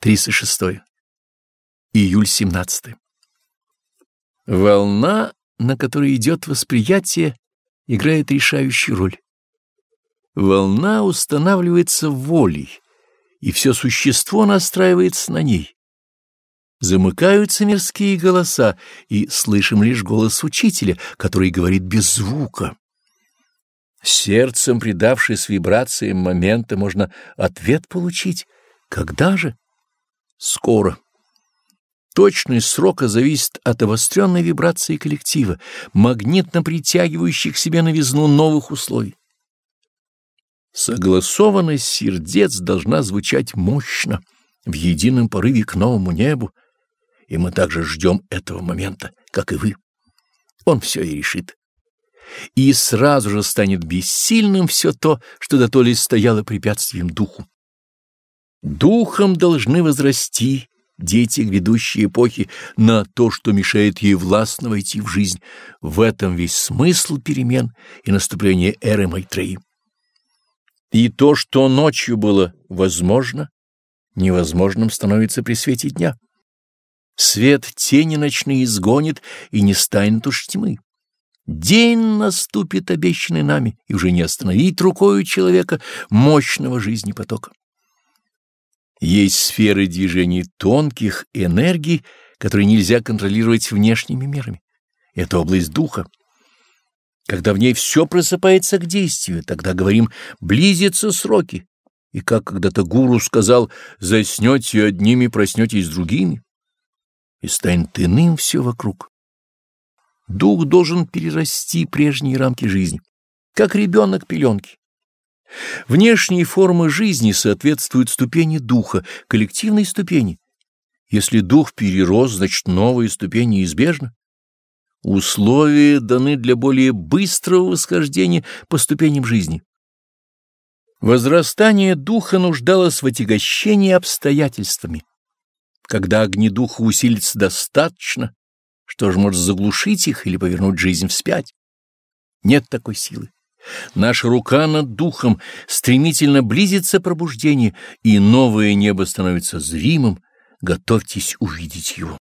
36. Июль 17. Волна, на которой идет восприятие, играет решающую роль. Волна устанавливается волей, и все существо настраивается на ней. Замыкаются мирские голоса, и слышим лишь голос учителя, который говорит без звука. Сердцем, предавшись вибрациям момента, можно ответ получить. Когда же? Скоро. Точность срока зависит от обостренной вибрации коллектива, магнитно притягивающих к себе новизну новых условий. Согласованность сердец должна звучать мощно, в едином порыве к новому небу, и мы также ждем этого момента, как и вы. Он все и решит. И сразу же станет бессильным все то, что до то ли стояло препятствием духу. Духом должны возрасти дети грядущей эпохи на то, что мешает ей властно войти в жизнь. В этом весь смысл перемен и наступления эры Майтреи. И то, что ночью было возможно, невозможным становится при свете дня. Свет тени ночные изгонит, и не станет уж тьмы. День наступит, обещанный нами, и уже не остановить рукою человека мощного жизни потока. Есть сферы движений тонких энергий, которые нельзя контролировать внешними мерами. Это область духа. Когда в ней все просыпается к действию, тогда, говорим, близятся сроки. И как когда-то гуру сказал, заснете одними, проснетесь другими. И станет иным все вокруг. Дух должен перерасти прежние рамки жизни, как ребенок пеленки. Внешние формы жизни соответствуют ступени духа, коллективной ступени. Если дух перерос, значит новые ступени неизбежны. Условия даны для более быстрого восхождения по ступеням жизни. Возрастание духа нуждалось в отягощении обстоятельствами. Когда огни духа усилится достаточно, что же может заглушить их или повернуть жизнь вспять? Нет такой силы. Наша рука над духом, стремительно близится пробуждение, и новое небо становится зримым, готовьтесь увидеть его.